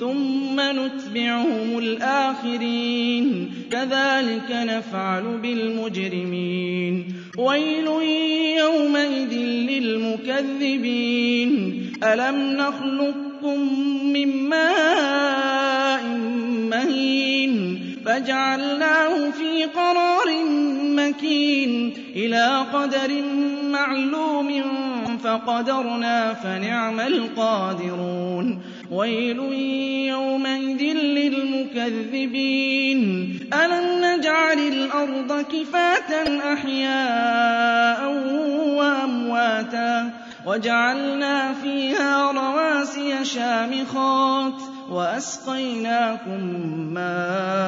ثم نتبعهم الآخرين. كذلك نفعل بالمجرمين. ويل يومئذ للمكذبين. ألم نخلقكم من ماء مهين؟ فجعلناه في قرار مكين إلى قدر معلوم فقدرنا فنعم القادرون. ويل يومئذ للمكذبين. ألم نجعل الأرض كفاة أحياء وأمواتا وجعلنا فيها رواسي شامخات وأسقيناكم ماء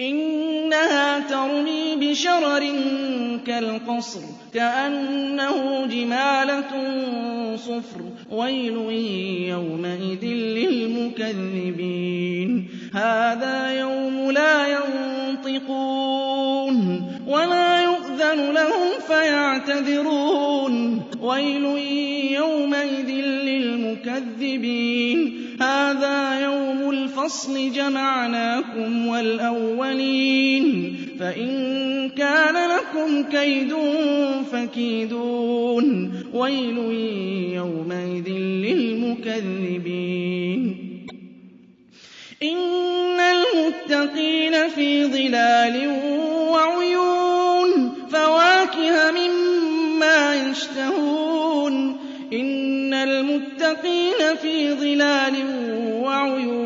إنها ترمي بشرر كالقصر كأنه جمالة صفر ويل يومئذ للمكذبين. هذا يوم لا ينطقون ولا يؤذن لهم فيعتذرون. ويل يومئذ للمكذبين. هذا يوم الفصل جمعناكم والأولين فإن كان لكم كيد فكيدون ويل يومئذ للمكذبين. إن المتقين في ظلال وعيون فواكه مما يشتهون. إن المتقين في ظلال وعيون